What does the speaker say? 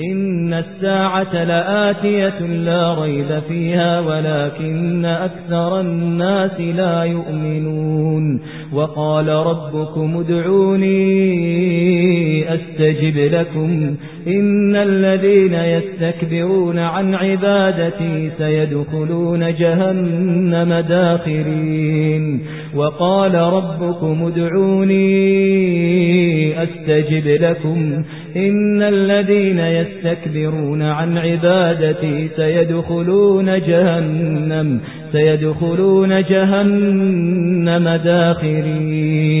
إن الساعة لآتية لا ريب فيها ولكن أكثر الناس لا يؤمنون. وقال ربكم ادعوني أستجب لكم. إن الذين يستكبرون عن عبادتي سيدخلون جهنم داخرين وقال ربكم ادعوني أستجب لكم إن الذين يستكبرون عن عبادتي سيدخلون جهنم سيدخلون جهنم داخرين